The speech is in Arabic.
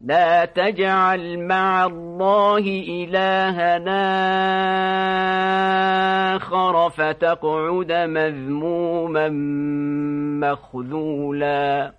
لا تجعل مع الله إلهنا آخر فتقعد مذموما مخذولا.